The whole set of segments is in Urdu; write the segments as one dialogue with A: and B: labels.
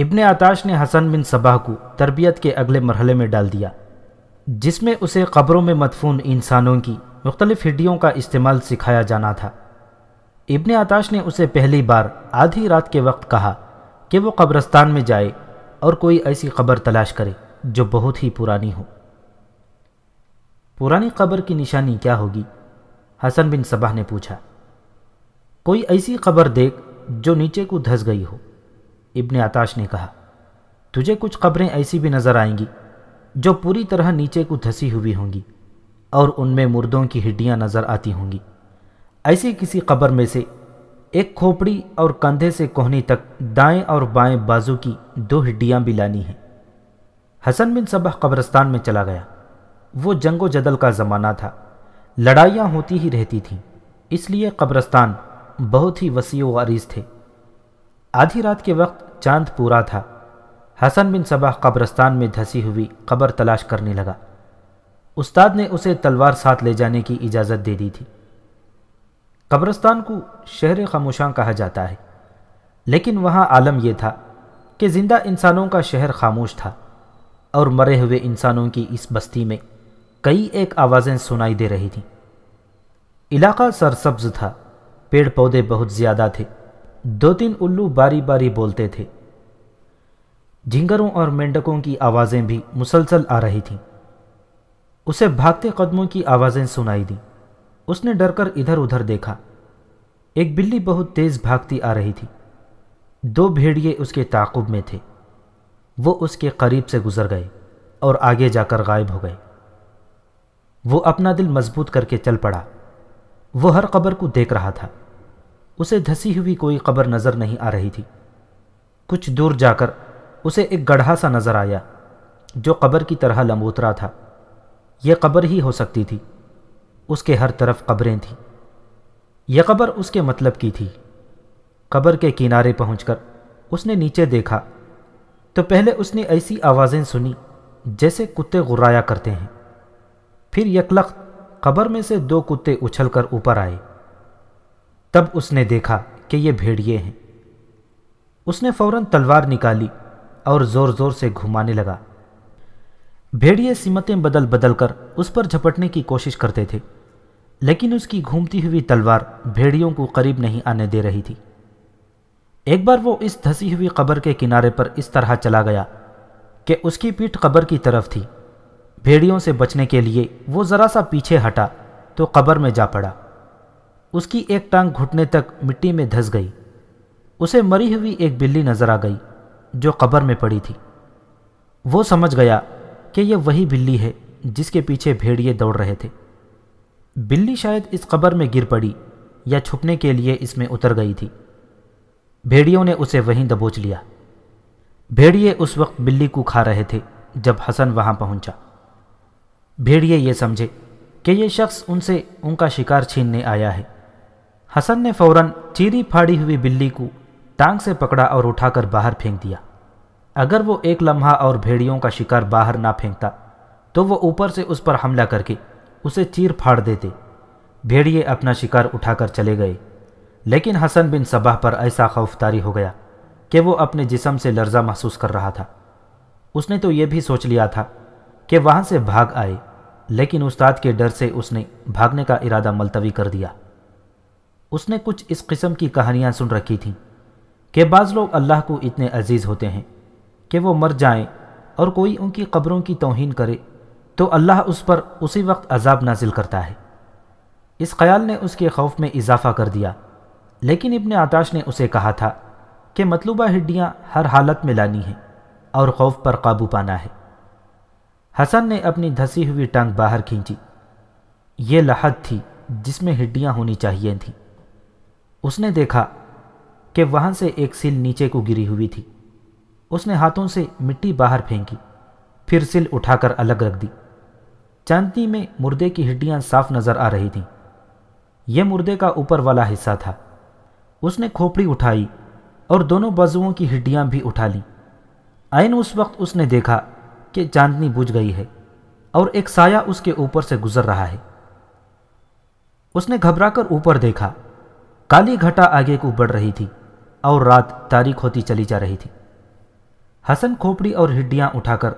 A: ابن آتاش نے حسن بن صباح کو تربیت کے اگلے مرحلے میں ڈال دیا، جس میں اسے قبروں میں مدفون انسانوں کی مختلف ہڈیوں کا استعمال سکھایا جانا تھا۔ ابن آتاش نے اسے پہلی بار آدھی رات کے وقت کہا کہ وہ قبرستان میں جائے اور کوئی ایسی قبر تلاش کرے جو بہت ہی پرانی ہو۔ پرانی قبر کی نشانی کیا ہوگی؟ حسن بن صباح نے پوچھا۔ کوئی ایسی قبر دیکھ جو نیچے کو دھس گئی ہو۔ ابن آتاش نے کہا، تجھے کچھ قبریں ایسی بھی نظر آئیں گی جو پوری طرح نیچے کو دھسی ہوئی ہوں گی اور ان میں مردوں کی ہڈیاں نظر آتی ہوں گی۔ ایسی کسی قبر میں سے ایک کھوپڑی اور کندھے سے کوہنی تک دائیں اور بائیں بازو کی دو ہڈیاں بھی لانی ہیں۔ حسن بن صبح قبرستان میں چلا گیا۔ وہ جنگ و جدل کا زمانہ تھا۔ لڑائیاں ہوتی ہی رہتی تھیں۔ اس لیے قبرستان بہت ہی وسیع و عریض تھے۔ آدھی رات کے وقت چاند پورا تھا۔ حسن بن صبح قبرستان میں دھسی ہوئی قبر تلاش کرنے لگا۔ استاد نے اسے تلوار ساتھ لے جانے کی اجازت دے دی تھی۔ قبرستان کو شہر خاموشاں کہا جاتا ہے۔ لیکن وہاں عالم یہ تھا کہ زندہ انسانوں کا شہر خاموش تھا اور مرے ہوئے انسانوں کی اس بستی میں کئی ایک آوازیں سنائی دے رہی تھیں۔ علاقہ سرسبز تھا، پیڑ پودے بہت زیادہ تھے۔ دو تین الو باری باری بولتے تھے۔ جھنگروں اور مینڈکوں کی آوازیں بھی مسلسل آ رہی تھیں۔ اسے بھاگتے قدموں کی آوازیں سنائی دیں۔ اس نے ڈر کر ادھر ادھر دیکھا۔ ایک بلی بہت تیز بھاگتی آ رہی تھی۔ دو بھیڑیے اس کے تعقب میں تھے۔ وہ اس کے قریب سے گزر گئے اور آگے جا کر غائب ہو گئے۔ وہ اپنا دل مضبوط کر کے چل پڑا۔ وہ ہر قبر کو دیکھ رہا تھا۔ اسے دھسی ہوئی کوئی قبر نظر نہیں آ رہی تھی۔ کچھ دور جا کر اسے ایک گڑھا سا نظر آیا، جو قبر کی طرح لمبوترا تھا۔ یہ قبر ہی ہو سکتی تھی۔ اس کے ہر طرف قبریں تھیں۔ یہ قبر اس کے مطلب کی تھی۔ قبر کے کنارے پہنچ کر اس نے نیچے دیکھا۔ تو پہلے اس نے ایسی آوازیں سنی جیسے کتے غرایا کرتے ہیں۔ پھر یکلخت قبر میں سے دو کتے اچھل کر اوپر آئے۔ تب اس نے دیکھا کہ یہ بھیڑیے ہیں۔ اس نے فوراً تلوار نکالی اور زور زور سے گھمانے لگا۔ بھیڑیے سمتیں بدل بدل کر اس پر جھپٹنے کی کوشش کرتے تھے، لیکن اس کی گھومتی ہوئی تلوار بھیڑیوں کو قریب نہیں آنے دے رہی تھی۔ ایک بار وہ اس دھسی ہوئی قبر کے کنارے پر اس طرح چلا گیا کہ اس کی پیٹ قبر کی طرف تھی۔ بھیڑیوں سے بچنے کے لیے وہ ذرا سا پیچھے ہٹا تو قبر میں جا پڑا۔ اس کی ایک ٹانگ گھٹنے تک مٹی میں دھس گئی۔ اسے مری ہوئی ایک بلی نظر آ گئی جو قبر میں پڑی تھی۔ وہ سمجھ گیا کہ یہ وہی بلی ہے جس کے پیچھے بھیڑیے دوڑ رہے تھے۔ بلی شاید اس قبر میں گر پڑی یا چھپنے کے لیے اس میں اتر گئی تھی۔ بھیڑیوں نے اسے وہیں دبوچ لیا۔ بھیڑیے اس وقت بلی کو کھا رہے تھے جب حسن وہاں پہنچا۔ بھیڑیے یہ سمجھے کہ یہ شخص ان سے ان کا شکار چھیننے آیا ہے۔ حسن نے فوراً چیری پھاڑی ہوئی بلی کو ٹانگ سے پکڑا اور اٹھا کر باہر پھینک دیا۔ اگر وہ ایک لمحہ اور بھیڑیوں کا شکار باہر نہ پھینکتا، تو وہ اوپر سے اس پر حملہ کر کے اسے چیر پھاڑ دیتے۔ بھیڑیے اپنا شکار اٹھا کر چلے گئے۔ لیکن حسن بن صبح پر ایسا خوف تاری ہو گیا کہ وہ اپنے جسم سے لرزہ محسوس کر رہا تھا۔ اس نے تو یہ بھی سوچ لیا تھا کہ وہاں سے بھاگ آئے، لیکن استاد کے ڈر سے اس نے بھاگنے کا ارادہ ملتوی کر دیا۔ اس نے کچھ اس قسم کی کہانیاں سن رکھی تھیں کہ بعض لوگ اللہ کو اتنے عزیز ہوتے ہیں کہ وہ مر جائیں اور کوئی ان کی قبروں کی توہین کرے تو اللہ اس پر اسی وقت عذاب نازل کرتا ہے۔ اس خیال نے اس کے خوف میں اضافہ کر دیا۔ لیکن ابن آتاش نے اسے کہا تھا کہ مطلوبہ ہڈیاں ہر حالت میں لانی ہیں اور خوف پر قابو پانا ہے۔ حسن نے اپنی دھسی ہوئی ٹانگ باہر کھینچی۔ یہ لحد تھی جس میں ہڈیاں ہونی چاہیے تھیں۔ اس نے دیکھا کہ وہاں سے ایک سل نیچے کو گری ہوئی تھی۔ اس نے ہاتھوں سے مٹی باہر پھینکی، پھر سل اٹھا کر الگ رکھ دی۔ چاندنی میں مردے کی ہڈیاں صاف نظر آ رہی تھیں۔ یہ مردے کا اوپر والا حصہ تھا۔ اس نے کھوپڑی اٹھائی اور دونوں بازوؤں کی ہڈیاں بھی اٹھا لیں۔ آئین اس وقت اس نے دیکھا کہ چاندنی بجھ گئی ہے اور ایک سایہ اس کے اوپر سے گزر رہا ہے۔ اس نے گھبرا کر اوپر دیکھا۔ کالی گھٹا آگے کو بڑھ رہی تھی اور رات تاریخ ہوتی چلی جا رہی تھی حسن کھوپڑی اور ہڈیاں اٹھا کر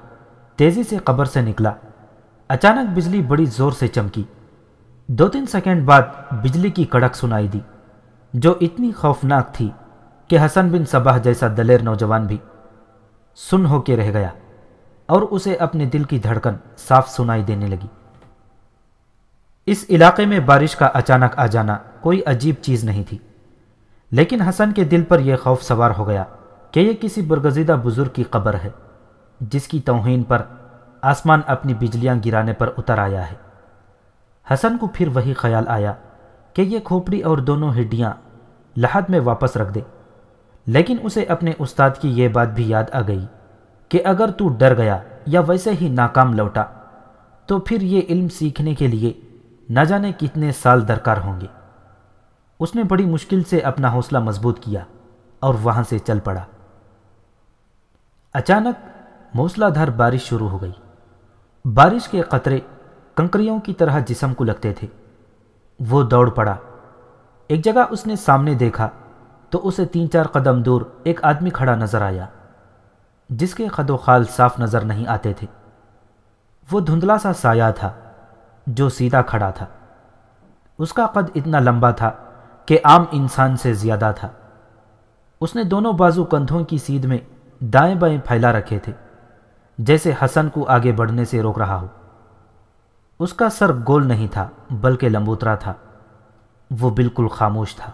A: تیزی سے قبر سے نکلا اچانک بجلی بڑی زور سے چمکی دو تین سیکنڈ بعد بجلی کی کڑک سنائی دی جو اتنی خوفناک تھی کہ حسن بن صباح جیسا دلیر نوجوان بھی سن ہو کے رہ گیا اور اسے اپنے دل کی دھڑکن صاف سنائی دینے لگی اس علاقے میں بارش کا اچانک آ جانا کوئی عجیب چیز نہیں تھی۔ لیکن حسن کے دل پر یہ خوف سوار ہو گیا کہ یہ کسی برگزیدہ بزرگ کی قبر ہے، جس کی توہین پر آسمان اپنی بجلیاں گرانے پر اتر آیا ہے۔ حسن کو پھر وہی خیال آیا کہ یہ کھوپڑی اور دونوں ہڈیاں لحد میں واپس رکھ دے۔ لیکن اسے اپنے استاد کی یہ بات بھی یاد آ گئی کہ اگر تو ڈر گیا یا ویسے ہی ناکام لوٹا، تو پھر یہ علم سیکھنے کے لیے نہ جانے کتنے سال درکار ہوں گے۔ اس نے بڑی مشکل سے اپنا حوصلہ مضبوط کیا اور وہاں سے چل پڑا۔ اچانک موسلا دھار بارش شروع ہو گئی۔ بارش کے قطرے کنکریوں کی طرح جسم کو لگتے تھے۔ وہ دوڑ پڑا۔ ایک جگہ اس نے سامنے دیکھا تو اسے تین چار قدم دور ایک آدمی کھڑا نظر آیا، جس کے قد و خال صاف نظر نہیں آتے تھے۔ وہ دھندلا سا سایہ تھا جو سیدھا کھڑا تھا۔ اس کا قد اتنا لمبا تھا کہ عام انسان سے زیادہ تھا۔ اس نے دونوں بازو کندھوں کی سیدھ میں دائیں بائیں پھیلا رکھے تھے، جیسے حسن کو آگے بڑھنے سے روک رہا ہو۔ اس کا سر گول نہیں تھا، بلکہ لمبوترا تھا۔ وہ بالکل خاموش تھا۔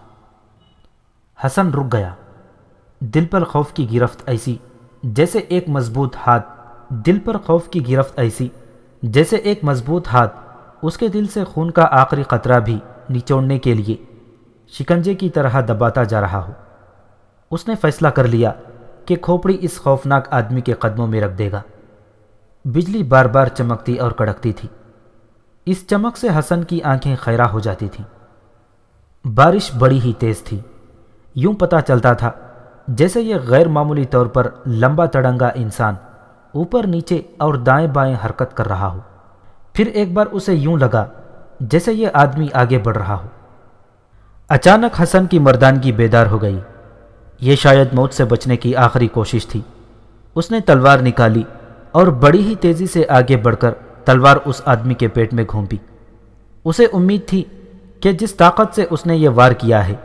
A: حسن رک گیا۔ دل پر خوف کی گرفت ایسی، جیسے ایک مضبوط ہاتھ۔ دل پر خوف کی گرفت ایسی، جیسے ایک مضبوط ہاتھ۔ اس کے دل سے خون کا آخری قطرہ بھی نچوڑنے کے لیے۔ شکنجے کی طرح دباتا جا رہا ہو۔ اس نے فیصلہ کر لیا کہ کھوپڑی اس خوفناک آدمی کے قدموں میں رکھ دے گا۔ بجلی بار بار چمکتی اور کڑکتی تھی۔ اس چمک سے حسن کی آنکھیں خیرہ ہو جاتی تھیں۔ بارش بڑی ہی تیز تھی۔ یوں پتا چلتا تھا، جیسے یہ غیر معمولی طور پر لمبا تڑنگا انسان اوپر نیچے اور دائیں بائیں حرکت کر رہا ہو۔ پھر ایک بار اسے یوں لگا جیسے یہ آدمی آگے بڑھ رہا ہو۔ اچانک حسن کی مردانگی بیدار ہو گئی۔ یہ شاید موت سے بچنے کی آخری کوشش تھی۔ اس نے تلوار نکالی اور بڑی ہی تیزی سے آگے بڑھ کر تلوار اس آدمی کے پیٹ میں گھومپی اسے امید تھی کہ جس طاقت سے اس نے یہ وار کیا ہے،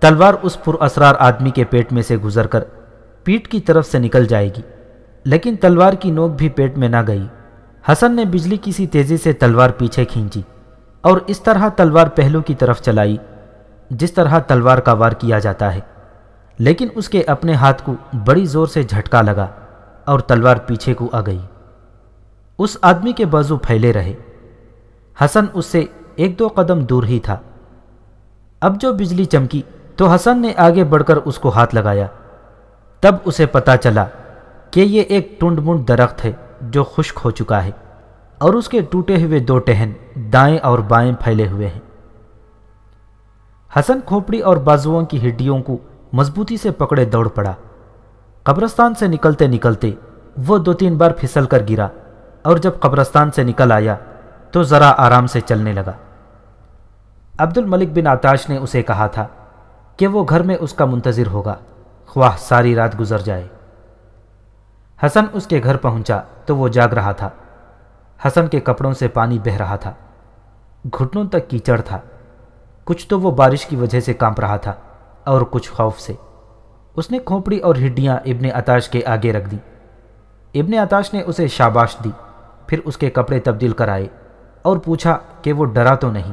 A: تلوار اس پر اسرار آدمی کے پیٹ میں سے گزر کر پیٹ کی طرف سے نکل جائے گی۔ لیکن تلوار کی نوک بھی پیٹ میں نہ گئی۔ حسن نے بجلی کسی تیزی سے تلوار پیچھے کھینچی اور اس طرح تلوار پہلو کی طرف چلائی۔ جس طرح تلوار کا وار کیا جاتا ہے۔ لیکن اس کے اپنے ہاتھ کو بڑی زور سے جھٹکا لگا اور تلوار پیچھے کو آ گئی۔ اس آدمی کے بازو پھیلے رہے۔ حسن اس سے ایک دو قدم دور ہی تھا۔ اب جو بجلی چمکی تو حسن نے آگے بڑھ کر اس کو ہاتھ لگایا۔ تب اسے پتا چلا کہ یہ ایک ٹنڈ منڈ درخت ہے جو خشک ہو چکا ہے اور اس کے ٹوٹے ہوئے دو ٹہن دائیں اور بائیں پھیلے ہوئے ہیں۔ حسن کھوپڑی اور بازوؤں کی ہڈیوں کو مضبوطی سے پکڑے دوڑ پڑا۔ قبرستان سے نکلتے نکلتے وہ دو تین بار پھسل کر گرا اور جب قبرستان سے نکل آیا تو ذرا آرام سے چلنے لگا۔ عبد الملک بن آتاش نے اسے کہا تھا کہ وہ گھر میں اس کا منتظر ہوگا، خواہ ساری رات گزر جائے۔ حسن اس کے گھر پہنچا تو وہ جاگ رہا تھا۔ حسن کے کپڑوں سے پانی بہ رہا تھا۔ گھٹنوں تک کیچڑ تھا۔ کچھ تو وہ بارش کی وجہ سے کانپ رہا تھا اور کچھ خوف سے۔ اس نے کھوپڑی اور ہڈیاں ابن اتاش کے آگے رکھ دیں۔ ابن اتاش نے اسے شاباش دی، پھر اس کے کپڑے تبدیل کرائے اور پوچھا کہ وہ ڈرا تو نہیں۔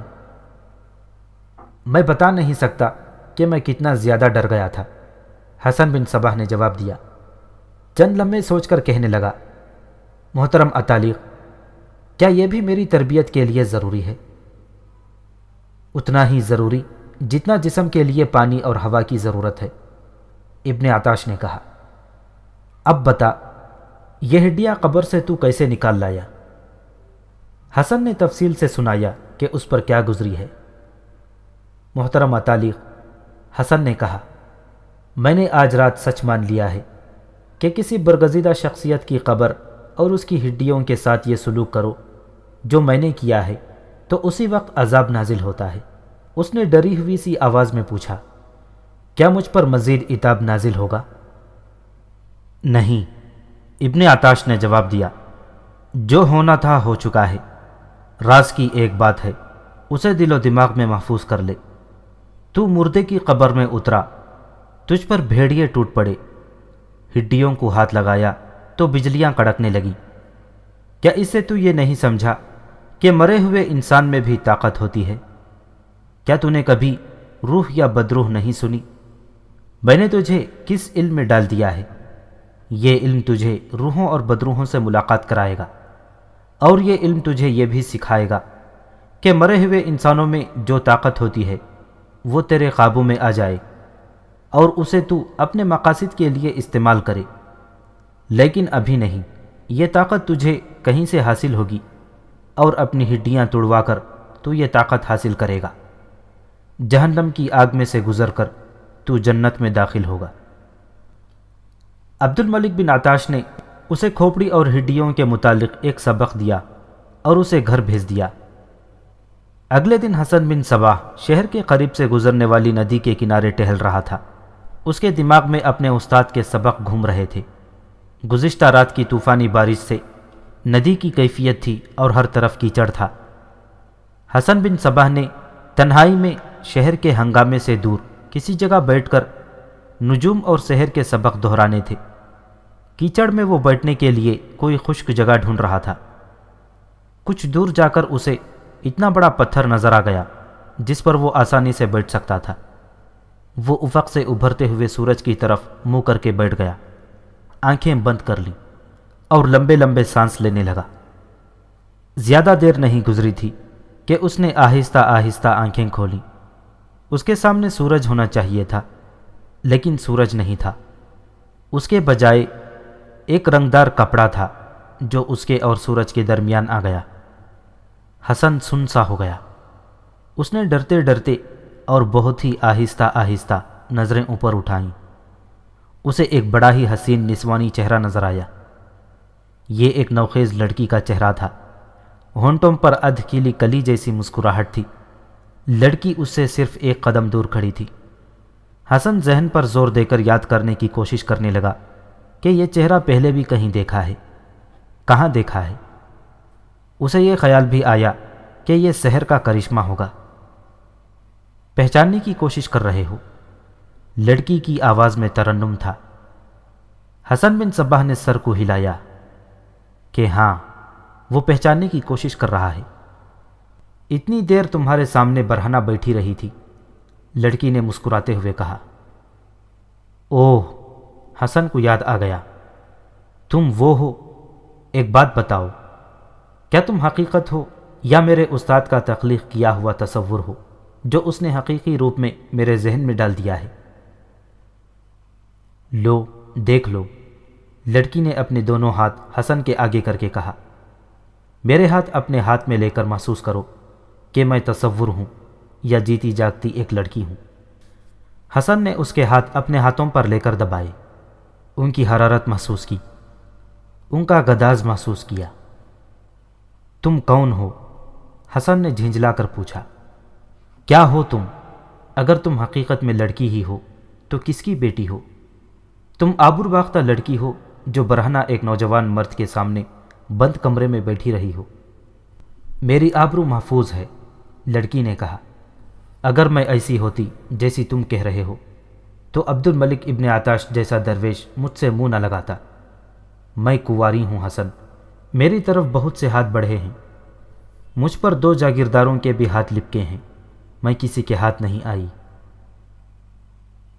A: میں بتا نہیں سکتا کہ میں کتنا زیادہ ڈر گیا تھا، حسن بن صباح نے جواب دیا۔ چند لمحے سوچ کر کہنے لگا، محترم اطالق، کیا یہ بھی میری تربیت کے لیے ضروری ہے؟ اتنا ہی ضروری جتنا جسم کے لیے پانی اور ہوا کی ضرورت ہے۔ ابن آتاش نے کہا، اب بتا، یہ ہڈیاں قبر سے تو کیسے نکال لایا؟ حسن نے تفصیل سے سنایا کہ اس پر کیا گزری ہے۔ محترم تعلیق، حسن نے کہا، میں نے آج رات سچ مان لیا ہے کہ کسی برگزیدہ شخصیت کی قبر اور اس کی ہڈیوں کے ساتھ یہ سلوک کرو جو میں نے کیا ہے۔ تو اسی وقت عذاب نازل ہوتا ہے۔ اس نے ڈری ہوئی سی آواز میں پوچھا، کیا مجھ پر مزید اتاب نازل ہوگا؟ نہیں۔ ابن آتاش نے جواب دیا، جو ہونا تھا ہو چکا ہے۔ راز کی ایک بات ہے، اسے دل و دماغ میں محفوظ کر لے۔ تو مردے کی قبر میں اترا، تجھ پر بھیڑیے ٹوٹ پڑے۔ ہڈیوں کو ہاتھ لگایا تو بجلیاں کڑکنے لگی کیا اس سے تو یہ نہیں سمجھا کہ مرے ہوئے انسان میں بھی طاقت ہوتی ہے۔ کیا تو نے کبھی روح یا بدروح نہیں سنی؟ میں نے تجھے کس علم میں ڈال دیا ہے؟ یہ علم تجھے روحوں اور بدروحوں سے ملاقات کرائے گا، اور یہ علم تجھے یہ بھی سکھائے گا کہ مرے ہوئے انسانوں میں جو طاقت ہوتی ہے، وہ تیرے قابو میں آ جائے، اور اسے تو اپنے مقاصد کے لیے استعمال کرے۔ لیکن ابھی نہیں، یہ طاقت تجھے کہیں سے حاصل ہوگی؟ اور اپنی ہڈیاں توڑوا کر تو یہ طاقت حاصل کرے گا۔ جہنم کی آگ میں سے گزر کر تو جنت میں داخل ہوگا۔ عبد الملک بن آتاش نے اسے کھوپڑی اور ہڈیوں کے متعلق ایک سبق دیا اور اسے گھر بھیج دیا۔ اگلے دن حسن بن صباح شہر کے قریب سے گزرنے والی ندی کے کنارے ٹہل رہا تھا۔ اس کے دماغ میں اپنے استاد کے سبق گھوم رہے تھے۔ گزشتہ رات کی طوفانی بارش سے ندی کی کیفیت تھی اور ہر طرف کیچڑ تھا۔ حسن بن صباح نے تنہائی میں شہر کے ہنگامے سے دور کسی جگہ بیٹھ کر نجوم اور شہر کے سبق دہرانے تھے۔ کیچڑ میں وہ بیٹھنے کے لیے کوئی خشک جگہ ڈھونڈ رہا تھا۔ کچھ دور جا کر اسے اتنا بڑا پتھر نظر آ گیا جس پر وہ آسانی سے بیٹھ سکتا تھا۔ وہ افق سے ابھرتے ہوئے سورج کی طرف منہ کر کے بیٹھ گیا۔ آنکھیں بند کر لیں۔ اور لمبے لمبے سانس لینے لگا۔ زیادہ دیر نہیں گزری تھی کہ اس نے آہستہ آہستہ آنکھیں کھولیں اس کے سامنے سورج ہونا چاہیے تھا، لیکن سورج نہیں تھا۔ اس کے بجائے ایک رنگدار کپڑا تھا جو اس کے اور سورج کے درمیان آ گیا۔ حسن سن سا ہو گیا۔ اس نے ڈرتے ڈرتے اور بہت ہی آہستہ آہستہ نظریں اوپر اٹھائیں۔ اسے ایک بڑا ہی حسین نسوانی چہرہ نظر آیا۔ یہ ایک نوخیز لڑکی کا چہرہ تھا۔ ہونٹوں پر ادھ کیلی کلی جیسی مسکراہٹ تھی۔ لڑکی اس سے صرف ایک قدم دور کھڑی تھی۔ حسن ذہن پر زور دے کر یاد کرنے کی کوشش کرنے لگا کہ یہ چہرہ پہلے بھی کہیں دیکھا ہے۔ کہاں دیکھا ہے؟ اسے یہ خیال بھی آیا کہ یہ سحر کا کرشمہ ہوگا۔ پہچاننے کی کوشش کر رہے ہو۔ لڑکی کی آواز میں ترنم تھا۔ حسن بن صباح نے سر کو ہلایا۔ کہ ہاں وہ پہچاننے کی کوشش کر رہا ہے۔ اتنی دیر تمہارے سامنے برہنہ بیٹھی رہی تھی، لڑکی نے مسکراتے ہوئے کہا، اوہ، حسن کو یاد آ گیا۔ تم وہ ہو، ایک بات بتاؤ، کیا تم حقیقت ہو یا میرے استاد کا تخلیق کیا ہوا تصور ہو جو اس نے حقیقی روپ میں میرے ذہن میں ڈال دیا ہے؟ لو، دیکھ لو۔ لڑکی نے اپنے دونوں ہاتھ حسن کے آگے کر کے کہا، میرے ہاتھ اپنے ہاتھ میں لے کر محسوس کرو کہ میں تصور ہوں یا جیتی جاگتی ایک لڑکی ہوں۔ حسن نے اس کے ہاتھ اپنے ہاتھوں پر لے کر دبائے، ان کی حرارت محسوس کی، ان کا گداز محسوس کیا۔ تم کون ہو؟ حسن نے جھنجلا کر پوچھا۔ کیا ہو تم؟ اگر تم حقیقت میں لڑکی ہی ہو تو کس کی بیٹی ہو؟ تم آبر باختہ لڑکی ہو جو برہنہ ایک نوجوان مرد کے سامنے بند کمرے میں بیٹھی رہی ہو۔ میری آبرو محفوظ ہے، لڑکی نے کہا۔ اگر میں ایسی ہوتی جیسی تم کہہ رہے ہو، تو عبد الملک ابن آتاش جیسا درویش مجھ سے منہ نہ لگاتا۔ میں کواری ہوں حسن۔ میری طرف بہت سے ہاتھ بڑھے ہیں۔ مجھ پر دو جاگیرداروں کے بھی ہاتھ لپکے ہیں۔ میں کسی کے ہاتھ نہیں آئی۔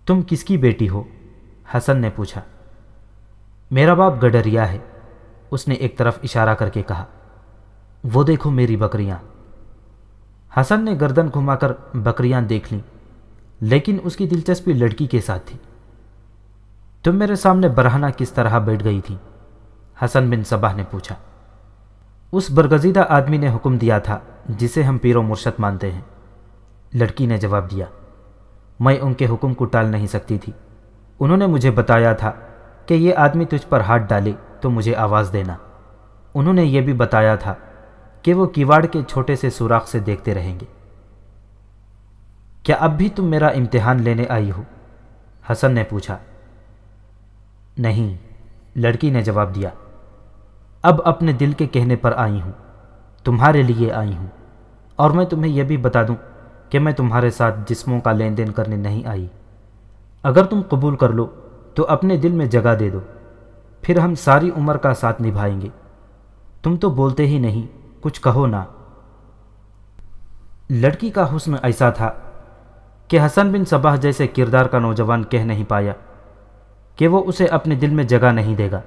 A: تم کس کی بیٹی ہو؟ حسن نے پوچھا۔ میرا باپ گڈریا ہے۔ اس نے ایک طرف اشارہ کر کے کہا، وہ دیکھو میری بکریاں۔ حسن نے گردن گھما کر بکریاں دیکھ لیں، لیکن اس کی دلچسپی لڑکی کے ساتھ تھی۔ تم میرے سامنے برہنہ کس طرح بیٹھ گئی تھی؟ حسن بن صباح نے پوچھا۔ اس برگزیدہ آدمی نے حکم دیا تھا، جسے ہم پیر و مرشد مانتے ہیں۔ لڑکی نے جواب دیا، میں ان کے حکم کو ٹال نہیں سکتی تھی۔ انہوں نے مجھے بتایا تھا کہ یہ آدمی تجھ پر ہاتھ ڈالے تو مجھے آواز دینا۔ انہوں نے یہ بھی بتایا تھا کہ وہ کیواڑ کے چھوٹے سے سوراخ سے دیکھتے رہیں گے۔ کیا اب بھی تم میرا امتحان لینے آئی ہو؟ حسن نے پوچھا۔ نہیں، لڑکی نے جواب دیا۔ اب اپنے دل کے کہنے پر آئی ہوں، تمہارے لیے آئی ہوں۔ اور میں تمہیں یہ بھی بتا دوں کہ میں تمہارے ساتھ جسموں کا لین دین کرنے نہیں آئی۔ اگر تم قبول کر لو تو اپنے دل میں جگہ دے دو، پھر ہم ساری عمر کا ساتھ نبھائیں گے۔ تم تو بولتے ہی نہیں، کچھ کہو نہ لڑکی کا حسن ایسا تھا کہ حسن بن صباح جیسے کردار کا نوجوان کہہ نہیں پایا کہ وہ اسے اپنے دل میں جگہ نہیں دے گا۔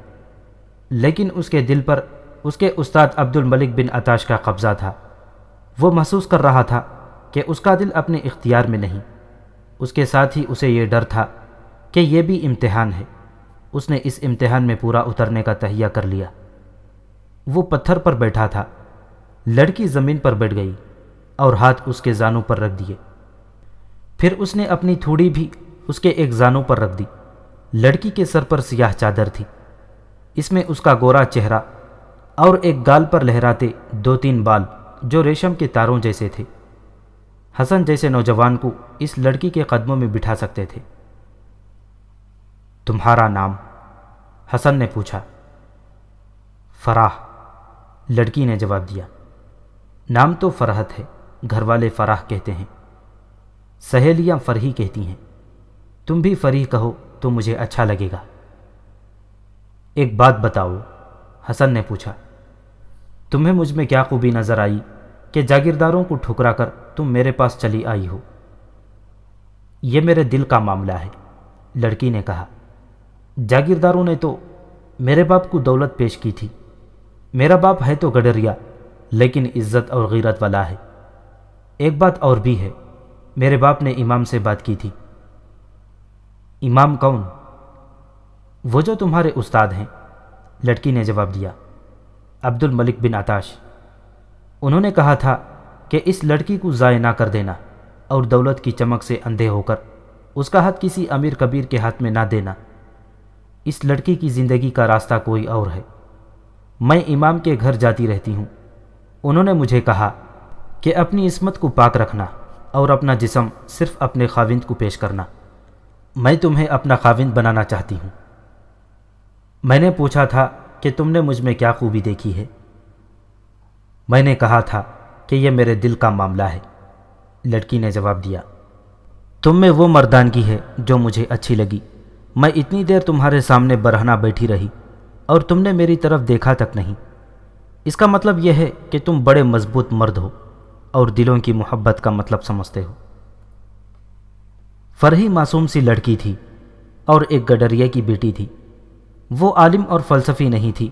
A: لیکن اس کے دل پر اس کے استاد عبد الملک بن عطاش کا قبضہ تھا۔ وہ محسوس کر رہا تھا کہ اس کا دل اپنے اختیار میں نہیں، اس کے ساتھ ہی اسے یہ ڈر تھا۔ کہ یہ بھی امتحان ہے۔ اس نے اس امتحان میں پورا اترنے کا تہیہ کر لیا۔ وہ پتھر پر بیٹھا تھا۔ لڑکی زمین پر بیٹھ گئی اور ہاتھ اس کے زانوں پر رکھ دیے۔ پھر اس نے اپنی تھوڑی بھی اس کے ایک زانوں پر رکھ دی۔ لڑکی کے سر پر سیاہ چادر تھی۔ اس میں اس کا گورا چہرہ اور ایک گال پر لہراتے دو تین بال جو ریشم کے تاروں جیسے تھے۔ حسن جیسے نوجوان کو اس لڑکی کے قدموں میں بٹھا سکتے تھے۔ تمہارا نام؟ حسن نے پوچھا۔ فراح لڑکی نے جواب دیا۔ نام تو فرحت ہے، گھر والے فراح کہتے ہیں۔ سہیلیاں فرحی کہتی ہیں۔ تم بھی فریح کہو تو مجھے اچھا لگے گا۔ ایک بات بتاؤ، حسن نے پوچھا۔ تمہیں مجھ میں کیا خوبی نظر آئی کہ جاگیرداروں کو ٹھکرا کر تم میرے پاس چلی آئی ہو؟ یہ میرے دل کا معاملہ ہے، لڑکی نے کہا۔ جاگیرداروں نے تو میرے باپ کو دولت پیش کی تھی۔ میرا باپ ہے تو گڈریا، لیکن عزت اور غیرت والا ہے۔ ایک بات اور بھی ہے، میرے باپ نے امام سے بات کی تھی۔ امام کون؟ وہ جو تمہارے استاد ہیں۔ لڑکی نے جواب دیا عبد الملک بن آتاش انہوں نے کہا تھا کہ اس لڑکی کو ضائع نہ کر دینا اور دولت کی چمک سے اندھے ہو کر اس کا ہاتھ کسی امیر کبیر کے ہاتھ میں نہ دینا۔ اس لڑکی کی زندگی کا راستہ کوئی اور ہے۔ میں امام کے گھر جاتی رہتی ہوں۔ انہوں نے مجھے کہا کہ اپنی عصمت کو پاک رکھنا اور اپنا جسم صرف اپنے خاوند کو پیش کرنا۔ میں تمہیں اپنا خاوند بنانا چاہتی ہوں۔ میں نے پوچھا تھا کہ تم نے مجھ میں کیا خوبی دیکھی ہے۔ میں نے کہا تھا کہ یہ میرے دل کا معاملہ ہے۔ لڑکی نے جواب دیا، تم میں وہ مردانگی ہے جو مجھے اچھی لگی۔ میں اتنی دیر تمہارے سامنے برہنا بیٹھی رہی اور تم نے میری طرف دیکھا تک نہیں۔ اس کا مطلب یہ ہے کہ تم بڑے مضبوط مرد ہو اور دلوں کی محبت کا مطلب سمجھتے ہو۔ فرحی معصوم سی لڑکی تھی اور ایک گڈریے کی بیٹی تھی۔ وہ عالم اور فلسفی نہیں تھی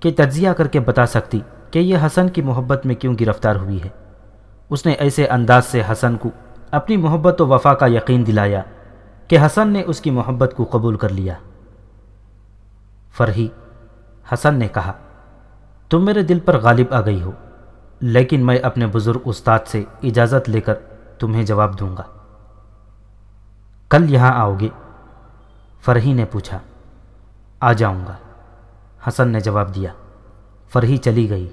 A: کہ تجزیہ کر کے بتا سکتی کہ یہ حسن کی محبت میں کیوں گرفتار ہوئی ہے۔ اس نے ایسے انداز سے حسن کو اپنی محبت و وفا کا یقین دلایا کہ حسن نے اس کی محبت کو قبول کر لیا۔ فرحی، حسن نے کہا، تم میرے دل پر غالب آ گئی ہو، لیکن میں اپنے بزرگ استاد سے اجازت لے کر تمہیں جواب دوں گا۔ کل یہاں آؤ گے؟ فرحی نے پوچھا۔ آ جاؤں گا۔ حسن نے جواب دیا۔ فرحی چلی گئی۔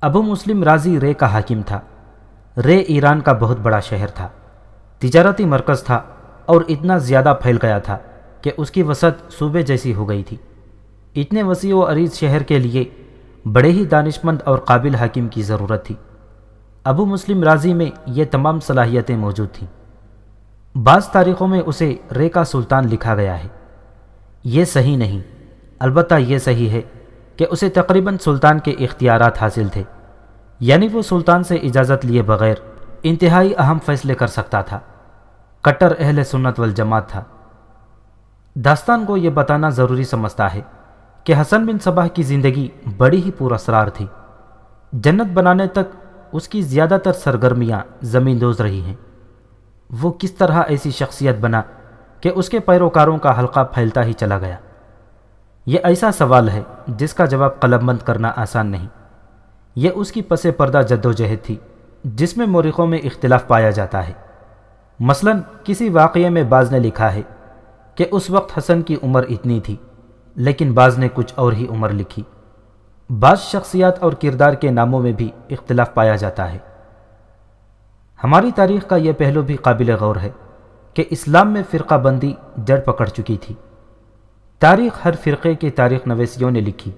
A: ابو مسلم راضی رے کا حاکم تھا۔ رے ایران کا بہت بڑا شہر تھا۔ تجارتی مرکز تھا اور اتنا زیادہ پھیل گیا تھا کہ اس کی وسعت صوبے جیسی ہو گئی تھی۔ اتنے وسیع و عریض شہر کے لیے بڑے ہی دانشمند اور قابل حاکم کی ضرورت تھی۔ ابو مسلم راضی میں یہ تمام صلاحیتیں موجود تھیں۔ بعض تاریخوں میں اسے رے کا سلطان لکھا گیا ہے۔ یہ صحیح نہیں، البتہ یہ صحیح ہے کہ اسے تقریباً سلطان کے اختیارات حاصل تھے یعنی وہ سلطان سے اجازت لیے بغیر انتہائی اہم فیصلے کر سکتا تھا۔ کٹر اہل سنت والجماعت تھا۔ داستان کو یہ بتانا ضروری سمجھتا ہے کہ حسن بن صبح کی زندگی بڑی ہی پور اسرار تھی۔ جنت بنانے تک اس کی زیادہ تر سرگرمیاں زمین دوز رہی ہیں۔ وہ کس طرح ایسی شخصیت بنا کہ اس کے پیروکاروں کا حلقہ پھیلتا ہی چلا گیا۔ یہ ایسا سوال ہے جس کا جواب قلم بند کرنا آسان نہیں۔ یہ اس کی پس پردہ جد و جہد تھی جس میں مورخوں میں اختلاف پایا جاتا ہے۔ مثلا کسی واقعے میں بعض نے لکھا ہے کہ اس وقت حسن کی عمر اتنی تھی، لیکن بعض نے کچھ اور ہی عمر لکھی۔ بعض شخصیات اور کردار کے ناموں میں بھی اختلاف پایا جاتا ہے۔ ہماری تاریخ کا یہ پہلو بھی قابل غور ہے کہ اسلام میں فرقہ بندی جڑ پکڑ چکی تھی۔ تاریخ ہر فرقے کی تاریخ نویسیوں نے لکھی،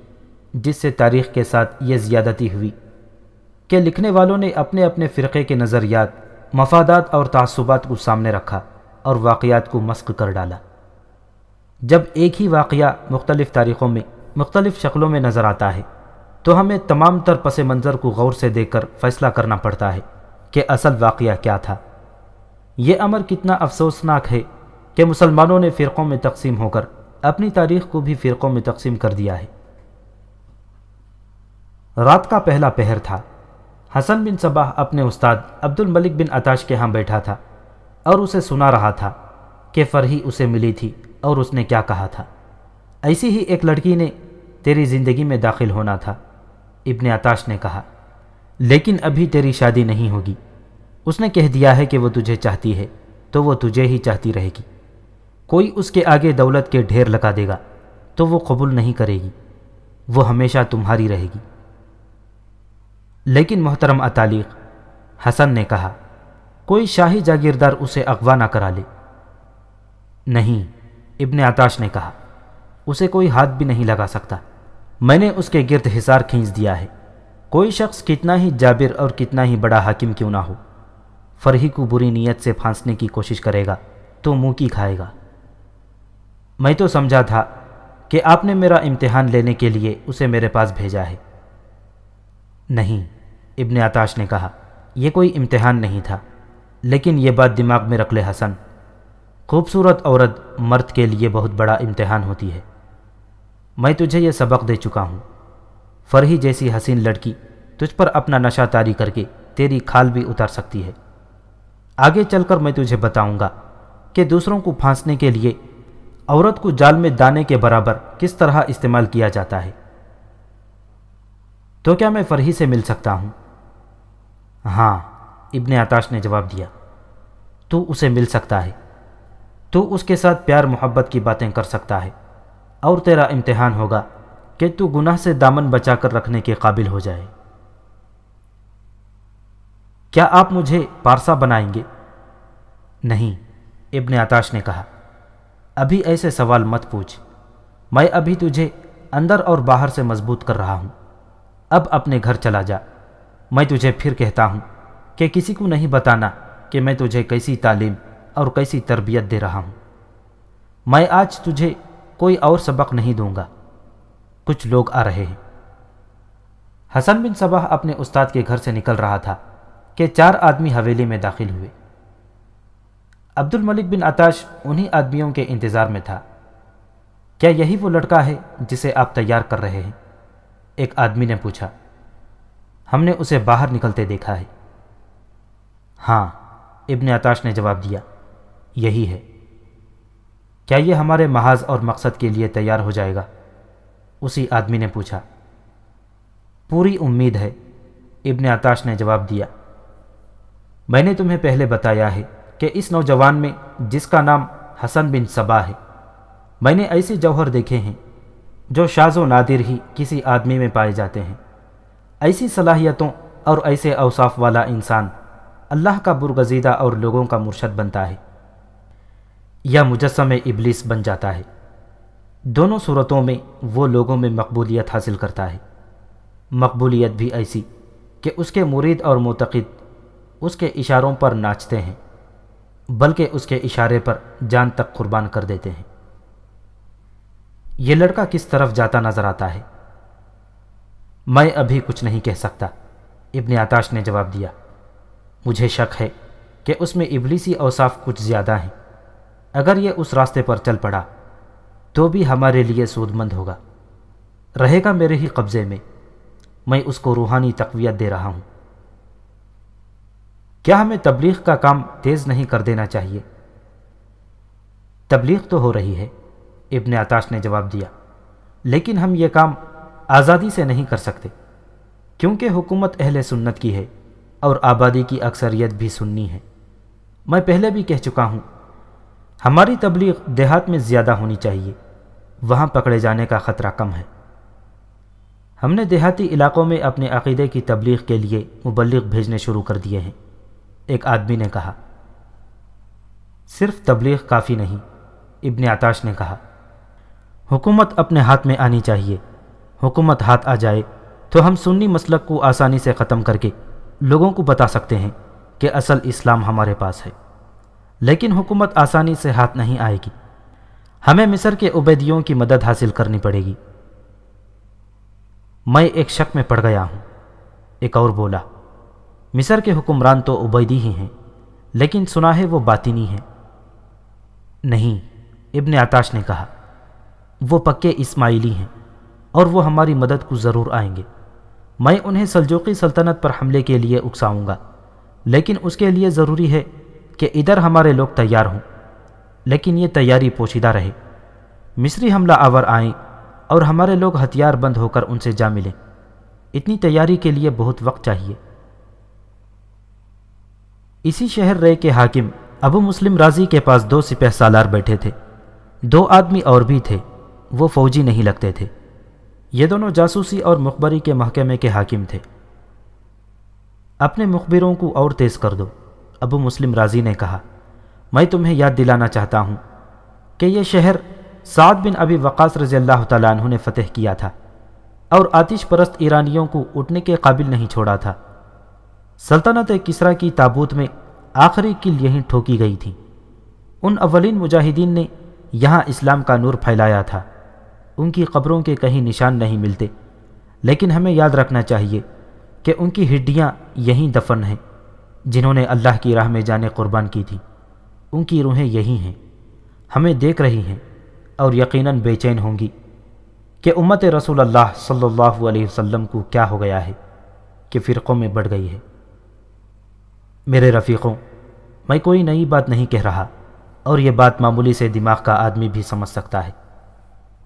A: جس سے تاریخ کے ساتھ یہ زیادتی ہوئی کہ لکھنے والوں نے اپنے اپنے فرقے کے نظریات مفادات اور تعصبات کو سامنے رکھا اور واقعات کو مسق کر ڈالا۔ جب ایک ہی واقعہ مختلف تاریخوں میں، مختلف شکلوں میں نظر آتا ہے، تو ہمیں تمام تر پس منظر کو غور سے دیکھ کر فیصلہ کرنا پڑتا ہے کہ اصل واقعہ کیا تھا۔ یہ امر کتنا افسوسناک ہے کہ مسلمانوں نے فرقوں میں تقسیم ہو کر اپنی تاریخ کو بھی فرقوں میں تقسیم کر دیا ہے۔ رات کا پہلا پہر تھا۔ حسن بن صباح اپنے استاد عبد الملک بن عطاش کے ہاں بیٹھا تھا اور اسے سنا رہا تھا کہ فرحی اسے ملی تھی اور اس نے کیا کہا تھا۔ ایسی ہی ایک لڑکی نے تیری زندگی میں داخل ہونا تھا، ابن عطاش نے کہا۔ لیکن ابھی تیری شادی نہیں ہوگی۔ اس نے کہہ دیا ہے کہ وہ تجھے چاہتی ہے، تو وہ تجھے ہی چاہتی رہے گی۔ کوئی اس کے آگے دولت کے ڈھیر لگا دے گا، تو وہ قبول نہیں کرے گی۔ وہ ہمیشہ تمہاری رہے گی۔ لیکن محترم اتالیق حسن نے کہا، کوئی شاہی جاگیردار اسے اغوا نہ کرا لے۔ نہیں، ابن آتاش نے کہا، اسے کوئی ہاتھ بھی نہیں لگا سکتا۔ میں نے اس کے گرد حصار کھینچ دیا ہے۔ کوئی شخص کتنا ہی جابر اور کتنا ہی بڑا حاکم کیوں نہ ہو۔ فرحی کو بری نیت سے پھانسنے کی کوشش کرے گا تو منہ کی کھائے گا۔ میں تو سمجھا تھا کہ آپ نے میرا امتحان لینے کے لیے اسے میرے پاس بھیجا ہے۔ نہیں۔ ابن آتاش نے کہا، یہ کوئی امتحان نہیں تھا، لیکن یہ بات دماغ میں رکھ لے حسن۔ خوبصورت عورت مرد کے لیے بہت بڑا امتحان ہوتی ہے۔ میں تجھے یہ سبق دے چکا ہوں۔ فرحی جیسی حسین لڑکی تجھ پر اپنا نشہ تاری کر کے تیری کھال بھی اتار سکتی ہے۔ آگے چل کر میں تجھے بتاؤں گا کہ دوسروں کو پھانسنے کے لیے عورت کو جال میں دانے کے برابر کس طرح استعمال کیا جاتا ہے۔ تو کیا میں فرحی سے مل سکتا ہوں؟ ہاں ابن آتاش نے جواب دیا۔ تو اسے مل سکتا ہے۔ تو اس کے ساتھ پیار محبت کی باتیں کر سکتا ہے۔ اور تیرا امتحان ہوگا کہ تو گناہ سے دامن بچا کر رکھنے کے قابل ہو جائے۔ کیا آپ مجھے پارسا بنائیں گے؟ نہیں، ابن آتاش نے کہا۔ ابھی ایسے سوال مت پوچھ۔ میں ابھی تجھے اندر اور باہر سے مضبوط کر رہا ہوں۔ اب اپنے گھر چلا جا۔ میں تجھے پھر کہتا ہوں کہ کسی کو نہیں بتانا کہ میں تجھے کیسی تعلیم اور کیسی تربیت دے رہا ہوں۔ میں آج تجھے کوئی اور سبق نہیں دوں گا۔ کچھ لوگ آ رہے ہیں۔ حسن بن صبح اپنے استاد کے گھر سے نکل رہا تھا کہ چار آدمی حویلی میں داخل ہوئے۔ عبد الملک بن عطاش انہی آدمیوں کے انتظار میں تھا۔ کیا یہی وہ لڑکا ہے جسے آپ تیار کر رہے ہیں؟ ایک آدمی نے پوچھا، ہم نے اسے باہر نکلتے دیکھا ہے۔ ہاں ابن عطاش نے جواب دیا، یہی ہے۔ کیا یہ ہمارے محاذ اور مقصد کے لیے تیار ہو جائے گا؟ اسی آدمی نے پوچھا۔ پوری امید ہے، ابن عطاش نے جواب دیا۔ میں نے تمہیں پہلے بتایا ہے کہ اس نوجوان میں جس کا نام حسن بن صبا ہے، میں نے ایسے جوہر دیکھے ہیں جو شاز و نادر ہی کسی آدمی میں پائے جاتے ہیں۔ ایسی صلاحیتوں اور ایسے اوصاف والا انسان اللہ کا برگزیدہ اور لوگوں کا مرشد بنتا ہے یا مجسم ابلیس بن جاتا ہے۔ دونوں صورتوں میں وہ لوگوں میں مقبولیت حاصل کرتا ہے۔ مقبولیت بھی ایسی کہ اس کے مرید اور معتقد اس کے اشاروں پر ناچتے ہیں، بلکہ اس کے اشارے پر جان تک قربان کر دیتے ہیں۔ یہ لڑکا کس طرف جاتا نظر آتا ہے؟ میں ابھی کچھ نہیں کہہ سکتا۔ ابن آتاش نے جواب دیا، مجھے شک ہے کہ اس میں ابلیسی اوصاف کچھ زیادہ ہیں۔ اگر یہ اس راستے پر چل پڑا، تو بھی ہمارے لیے سود مند ہوگا۔ رہے گا میرے ہی قبضے میں۔ میں اس کو روحانی تقویت دے رہا ہوں۔ کیا ہمیں تبلیغ کا کام تیز نہیں کر دینا چاہیے؟ تبلیغ تو ہو رہی ہے۔ ابن عطاش نے جواب دیا، لیکن ہم یہ کام آزادی سے نہیں کر سکتے، کیونکہ حکومت اہل سنت کی ہے اور آبادی کی اکثریت بھی سننی ہے۔ میں پہلے بھی کہہ چکا ہوں، ہماری تبلیغ دیہات میں زیادہ ہونی چاہیے، وہاں پکڑے جانے کا خطرہ کم ہے۔ ہم نے دیہاتی علاقوں میں اپنے عقیدے کی تبلیغ کے لیے مبلغ بھیجنے شروع کر دیے ہیں۔ ایک آدمی نے کہا، صرف تبلیغ کافی نہیں، ابن آتاش نے کہا۔ حکومت اپنے ہاتھ میں آنی چاہیے۔ حکومت ہاتھ آ جائے تو ہم سنی مسلک کو آسانی سے ختم کر کے لوگوں کو بتا سکتے ہیں کہ اصل اسلام ہمارے پاس ہے۔ لیکن حکومت آسانی سے ہاتھ نہیں آئے گی۔ ہمیں مصر کے عبیدیوں کی مدد حاصل کرنی پڑے گی۔ میں ایک شک میں پڑ گیا ہوں۔ ایک اور بولا، مصر کے حکمران تو عبیدی ہی ہیں، لیکن سنا ہے وہ باطنی ہیں۔ نہیں، ابن آتاش نے کہا۔ وہ پکے اسماعیلی ہیں اور وہ ہماری مدد کو ضرور آئیں گے۔ میں انہیں سلجوقی سلطنت پر حملے کے لیے اکساؤں گا، لیکن اس کے لیے ضروری ہے کہ ادھر ہمارے لوگ تیار ہوں۔ لیکن یہ تیاری پوشیدہ رہے۔ مصری حملہ آور آئیں اور ہمارے لوگ ہتھیار بند ہو کر ان سے جا ملیں۔ اتنی تیاری کے لیے بہت وقت چاہیے۔ اسی شہر رے کے حاکم ابو مسلم راضی کے پاس دو سپہ سالار بیٹھے تھے۔ دو آدمی اور بھی تھے۔ وہ فوجی نہیں لگتے تھے۔ یہ دونوں جاسوسی اور مخبری کے محکمے کے حاکم تھے۔ اپنے مخبروں کو اور تیز کر دو، ابو مسلم راضی نے کہا۔ میں تمہیں یاد دلانا چاہتا ہوں کہ یہ شہر سعد بن ابی وقاص رضی اللہ تعالیٰ عنہ نے فتح کیا تھا اور آتش پرست ایرانیوں کو اٹھنے کے قابل نہیں چھوڑا تھا۔ سلطنت کسرا کی تابوت میں آخری کل یہیں ٹھوکی گئی تھی۔ ان اولین مجاہدین نے یہاں اسلام کا نور پھیلایا تھا۔ ان کی قبروں کے کہیں نشان نہیں ملتے۔ لیکن ہمیں یاد رکھنا چاہیے کہ ان کی ہڈیاں یہیں دفن ہیں، جنہوں نے اللہ کی راہ میں جانے قربان کی تھی۔ ان کی روحیں یہی ہیں۔ ہمیں دیکھ رہی ہیں اور یقیناً بے چین ہوں گی کہ امت رسول اللہ صلی اللہ علیہ وسلم کو کیا ہو گیا ہے، کہ فرقوں میں بڑھ گئی ہے۔ میرے رفیقوں، میں کوئی نئی بات نہیں کہہ رہا اور یہ بات معمولی سے دماغ کا آدمی بھی سمجھ سکتا ہے۔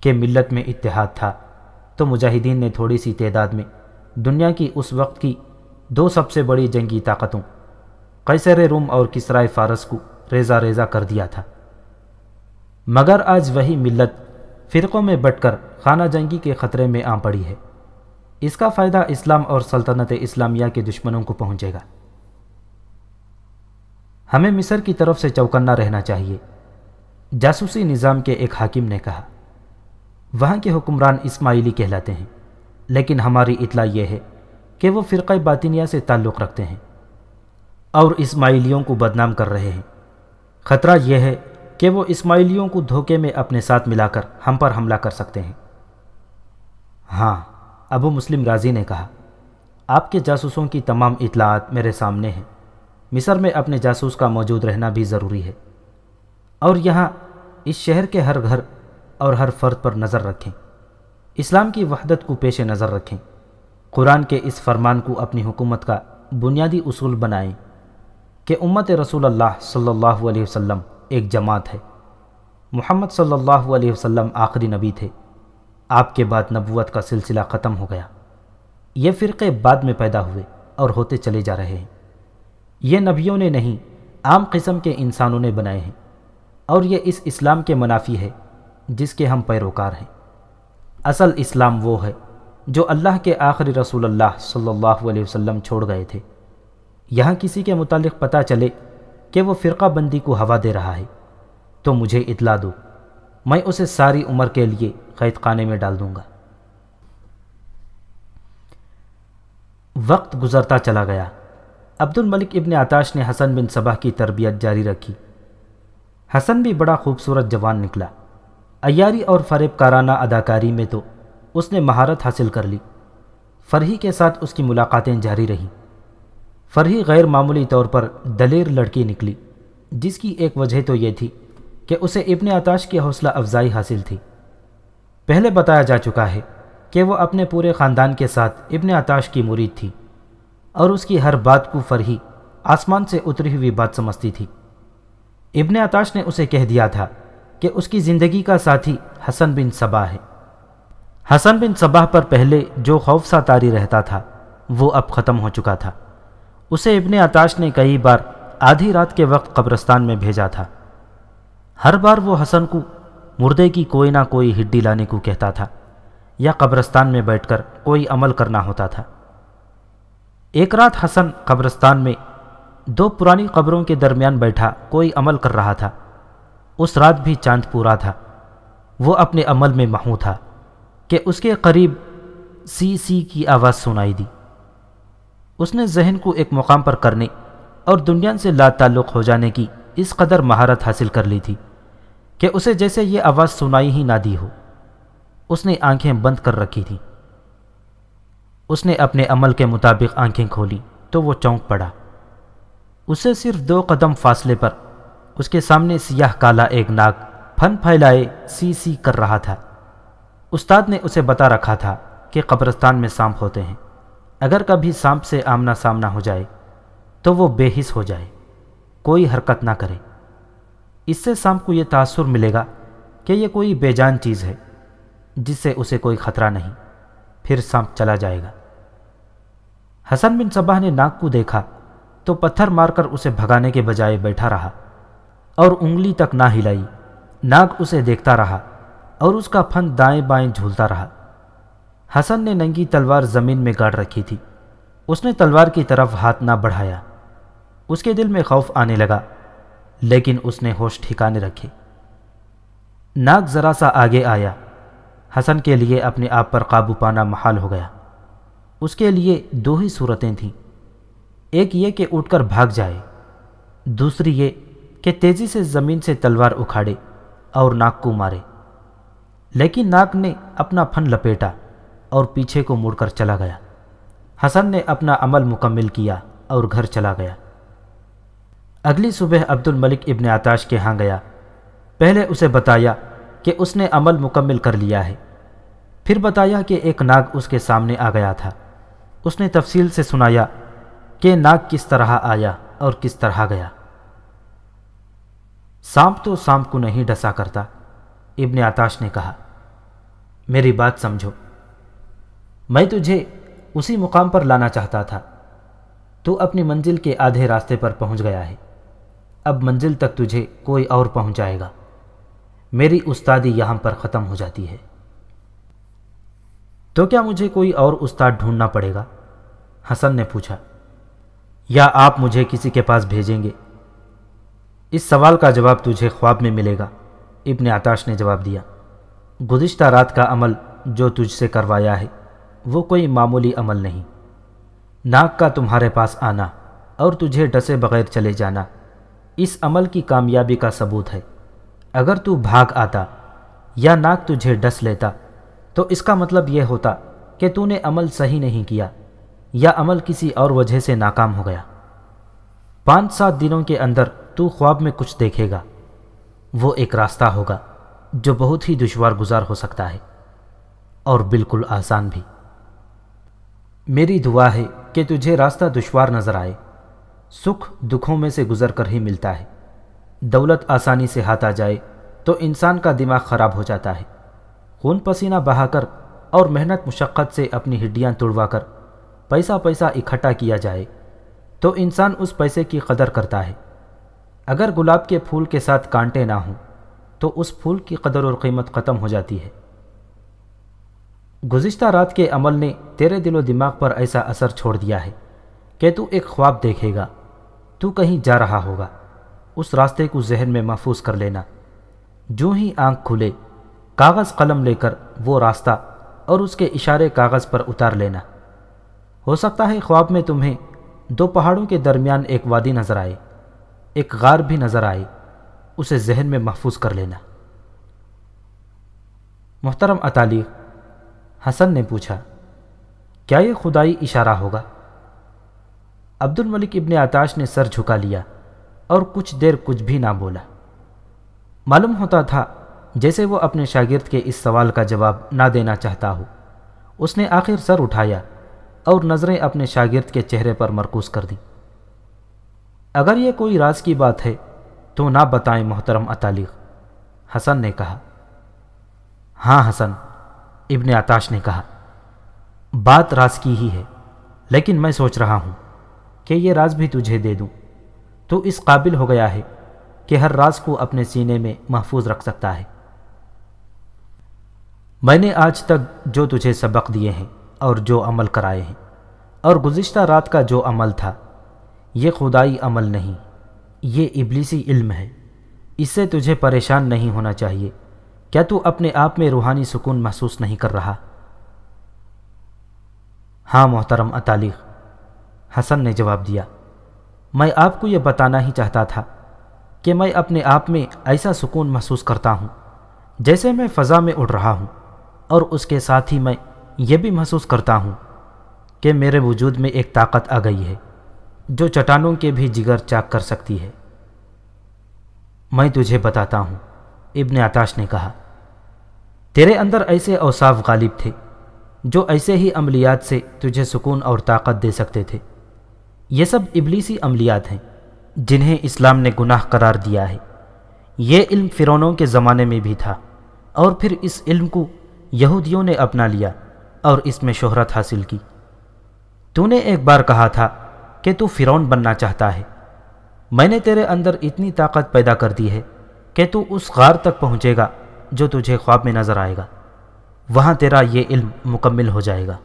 A: کہ ملت میں اتحاد تھا۔ تو مجاہدین نے تھوڑی سی تعداد میں دنیا کی اس وقت کی دو سب سے بڑی جنگی طاقتوں، قیصر روم اور کسرائے فارس کو ریزہ ریزہ کر دیا تھا۔ مگر آج وہی ملت فرقوں میں بٹ کر خانہ جنگی کے خطرے میں آ پڑی ہے۔ اس کا فائدہ اسلام اور سلطنت اسلامیہ کے دشمنوں کو پہنچے گا۔ ہمیں مصر کی طرف سے چوکنا رہنا چاہیے، جاسوسی نظام کے ایک حاکم نے کہا۔ وہاں کے حکمران اسماعیلی کہلاتے ہیں۔ لیکن ہماری اطلاع یہ ہے کہ وہ فرقہ باطنیہ سے تعلق رکھتے ہیں اور اسماعیلیوں کو بدنام کر رہے ہیں۔ خطرہ یہ ہے کہ وہ اسماعیلیوں کو دھوکے میں اپنے ساتھ ملا کر ہم پر حملہ کر سکتے ہیں۔ ہاں ابو مسلم راضی نے کہا، آپ کے جاسوسوں کی تمام اطلاعات میرے سامنے ہیں۔ مصر میں اپنے جاسوس کا موجود رہنا بھی ضروری ہے۔ اور یہاں اس شہر کے ہر گھر اور ہر فرد پر نظر رکھیں۔ اسلام کی وحدت کو پیش نظر رکھیں۔ قرآن کے اس فرمان کو اپنی حکومت کا بنیادی اصول بنائیں کہ امت رسول اللہ صلی اللہ علیہ وسلم ایک جماعت ہے۔ محمد صلی اللہ علیہ وسلم آخری نبی تھے۔ آپ کے بعد نبوت کا سلسلہ ختم ہو گیا۔ یہ فرقے بعد میں پیدا ہوئے اور ہوتے چلے جا رہے ہیں۔ یہ نبیوں نے نہیں، عام قسم کے انسانوں نے بنائے ہیں۔ اور یہ اس اسلام کے منافی ہے۔ جس کے ہم پیروکار ہیں۔ اصل اسلام وہ ہے جو اللہ کے آخری رسول اللہ صلی اللہ علیہ وسلم چھوڑ گئے تھے۔ یہاں کسی کے متعلق پتہ چلے کہ وہ فرقہ بندی کو ہوا دے رہا ہے۔ تو مجھے اطلاع دو، میں اسے ساری عمر کے لیے قید خانے میں ڈال دوں گا۔ وقت گزرتا چلا گیا۔ عبد الملک ابن آتاش نے حسن بن صبح کی تربیت جاری رکھی۔ حسن بھی بڑا خوبصورت جوان نکلا۔ ایاری اور فریب کارانہ اداکاری میں تو اس نے مہارت حاصل کر لی۔ فرحی کے ساتھ اس کی ملاقاتیں جاری رہیں۔ فرحی غیر معمولی طور پر دلیر لڑکی نکلی، جس کی ایک وجہ تو یہ تھی کہ اسے ابن آتاش کی حوصلہ افزائی حاصل تھی۔ پہلے بتایا جا چکا ہے کہ وہ اپنے پورے خاندان کے ساتھ ابن آتاش کی مرید تھی اور اس کی ہر بات کو فرحی آسمان سے اتری ہوئی بات سمجھتی تھی۔ ابن آتاش نے اسے کہہ دیا تھا کہ اس کی زندگی کا ساتھی حسن بن صبا ہے۔ حسن بن صبا پر پہلے جو خوف سا تاری رہتا تھا، وہ اب ختم ہو چکا تھا۔ اسے ابن آتاش نے کئی بار آدھی رات کے وقت قبرستان میں بھیجا تھا۔ ہر بار وہ حسن کو مردے کی کوئی نہ کوئی ہڈی لانے کو کہتا تھا یا قبرستان میں بیٹھ کر کوئی عمل کرنا ہوتا تھا۔ ایک رات حسن قبرستان میں دو پرانی قبروں کے درمیان بیٹھا، کوئی عمل کر رہا تھا۔ اس رات بھی چاند پورا تھا۔ وہ اپنے عمل میں محو تھا کہ اس کے قریب سی سی کی آواز سنائی دی۔ اس نے ذہن کو ایک مقام پر کرنے اور دنیا سے لا تعلق ہو جانے کی اس قدر مہارت حاصل کر لی تھی کہ اسے جیسے یہ آواز سنائی ہی نہ دی ہو۔ اس نے آنکھیں بند کر رکھی تھیں۔ اس نے اپنے عمل کے مطابق آنکھیں کھولی تو وہ چونک پڑا۔ اسے صرف دو قدم فاصلے پر اس کے سامنے سیاہ کالا ایک ناک پھن پھیلائے سی سی کر رہا تھا۔ استاد نے اسے بتا رکھا تھا کہ قبرستان میں سانپ ہوتے ہیں۔ اگر کبھی سانپ سے آمنا سامنا ہو جائے تو وہ بے حص ہو جائے۔ کوئی حرکت نہ کرے۔ اس سے سانپ کو یہ تاثر ملے گا کہ یہ کوئی بے جان چیز ہے، جس سے اسے کوئی خطرہ نہیں۔ پھر سانپ چلا جائے گا۔ حسن بن صبح نے ناک کو دیکھا تو پتھر مار کر اسے بھگانے کے بجائے بیٹھا رہا۔ اور انگلی تک نہ ہلائی۔ ناگ اسے دیکھتا رہا اور اس کا پھن دائیں بائیں جھولتا رہا۔ حسن نے ننگی تلوار زمین میں گاڑ رکھی تھی۔ اس نے تلوار کی طرف ہاتھ نہ بڑھایا۔ اس کے دل میں خوف آنے لگا، لیکن اس نے ہوش ٹھکانے رکھے۔ ناگ ذرا سا آگے آیا۔ حسن کے لیے اپنے آپ پر قابو پانا محال ہو گیا۔ اس کے لیے دو ہی صورتیں تھیں۔ ایک یہ کہ اٹھ کر بھاگ جائے، دوسری یہ کہ تیزی سے زمین سے تلوار اکھاڑے اور ناک کو مارے۔ لیکن ناک نے اپنا پھن لپیٹا اور پیچھے کو مڑ کر چلا گیا۔ حسن نے اپنا عمل مکمل کیا اور گھر چلا گیا۔ اگلی صبح عبد الملک ابن آتاش کے ہاں گیا۔ پہلے اسے بتایا کہ اس نے عمل مکمل کر لیا ہے۔ پھر بتایا کہ ایک ناگ اس کے سامنے آ گیا تھا۔ اس نے تفصیل سے سنایا کہ ناگ کس طرح آیا اور کس طرح گیا۔ سانپ تو سانپ کو نہیں ڈسا کرتا۔ ابن آتاش نے کہا، میری بات سمجھو۔ میں تجھے اسی مقام پر لانا چاہتا تھا۔ تو اپنی منزل کے آدھے راستے پر پہنچ گیا ہے۔ اب منزل تک تجھے کوئی اور پہنچ جائے گا۔ میری استادی یہاں پر ختم ہو جاتی ہے۔ تو کیا مجھے کوئی اور استاد ڈھونڈنا پڑے گا؟ حسن نے پوچھا، یا آپ مجھے کسی کے پاس بھیجیں گے؟ اس سوال کا جواب تجھے خواب میں ملے گا، ابن آتاش نے جواب دیا۔ گزشتہ رات کا عمل جو تجھ سے کروایا ہے، وہ کوئی معمولی عمل نہیں۔ ناک کا تمہارے پاس آنا اور تجھے ڈسے بغیر چلے جانا، اس عمل کی کامیابی کا ثبوت ہے۔ اگر تو بھاگ آتا یا ناک تجھے ڈس لیتا، تو اس کا مطلب یہ ہوتا کہ تو نے عمل صحیح نہیں کیا یا عمل کسی اور وجہ سے ناکام ہو گیا۔ پانچ سات دنوں کے اندر تو خواب میں کچھ دیکھے گا۔ وہ ایک راستہ ہوگا جو بہت ہی دشوار گزار ہو سکتا ہے، اور بالکل آسان بھی۔ میری دعا ہے کہ تجھے راستہ دشوار نظر آئے۔ سکھ دکھوں میں سے گزر کر ہی ملتا ہے۔ دولت آسانی سے ہاتھ آ جائے تو انسان کا دماغ خراب ہو جاتا ہے۔ خون پسینہ بہا کر اور محنت مشقت سے اپنی ہڈیاں توڑوا کر پیسہ پیسہ اکٹھا کیا جائے تو انسان اس پیسے کی قدر کرتا ہے۔ اگر گلاب کے پھول کے ساتھ کانٹے نہ ہوں، تو اس پھول کی قدر اور قیمت ختم ہو جاتی ہے۔ گزشتہ رات کے عمل نے تیرے دل و دماغ پر ایسا اثر چھوڑ دیا ہے کہ تو ایک خواب دیکھے گا، تو کہیں جا رہا ہوگا۔ اس راستے کو ذہن میں محفوظ کر لینا۔ جو ہی آنکھ کھلے، کاغذ قلم لے کر وہ راستہ اور اس کے اشارے کاغذ پر اتار لینا۔ ہو سکتا ہے خواب میں تمہیں دو پہاڑوں کے درمیان ایک وادی نظر آئے۔ ایک غار بھی نظر آئے اسے ذہن میں محفوظ کر لینا۔ محترم اطالی حسن نے پوچھا، کیا یہ خدائی اشارہ ہوگا؟ عبد الملک ابن آتاش نے سر جھکا لیا اور کچھ دیر کچھ بھی نہ بولا۔ معلوم ہوتا تھا، جیسے وہ اپنے شاگرد کے اس سوال کا جواب نہ دینا چاہتا ہو۔ اس نے آخر سر اٹھایا اور نظریں اپنے شاگرد کے چہرے پر مرکوز کر دیں۔ اگر یہ کوئی راز کی بات ہے تو نہ بتائیں محترم اطالق حسن نے کہا۔ ہاں حسن، ابن آتاش نے کہا۔ بات راز کی ہی ہے، لیکن میں سوچ رہا ہوں کہ یہ راز بھی تجھے دے دوں۔ تو اس قابل ہو گیا ہے کہ ہر راز کو اپنے سینے میں محفوظ رکھ سکتا ہے۔ میں نے آج تک جو تجھے سبق دیے ہیں اور جو عمل کرائے ہیں اور گزشتہ رات کا جو عمل تھا یہ خدائی عمل نہیں، یہ ابلیسی علم ہے۔ اس سے تجھے پریشان نہیں ہونا چاہیے۔ کیا تو اپنے آپ میں روحانی سکون محسوس نہیں کر رہا؟ ہاں محترم اطالق حسن نے جواب دیا۔ میں آپ کو یہ بتانا ہی چاہتا تھا کہ میں اپنے آپ میں ایسا سکون محسوس کرتا ہوں جیسے میں فضا میں اڑ رہا ہوں اور اس کے ساتھ ہی میں یہ بھی محسوس کرتا ہوں کہ میرے وجود میں ایک طاقت آ گئی ہے۔ جو چٹانوں کے بھی جگر چاک کر سکتی ہے۔ میں تجھے بتاتا ہوں، ابن عطاش نے کہا، تیرے اندر ایسے اوصاف غالب تھے جو ایسے ہی عملیات سے تجھے سکون اور طاقت دے سکتے تھے۔ یہ سب ابلیسی عملیات ہیں جنہیں اسلام نے گناہ قرار دیا ہے۔ یہ علم فرونوں کے زمانے میں بھی تھا اور پھر اس علم کو یہودیوں نے اپنا لیا اور اس میں شہرت حاصل کی۔ تو نے ایک بار کہا تھا کہ تو فرون بننا چاہتا ہے۔ میں نے تیرے اندر اتنی طاقت پیدا کر دی ہے کہ تو اس غار تک پہنچے گا جو تجھے خواب میں نظر آئے گا۔ وہاں تیرا یہ علم مکمل ہو جائے گا۔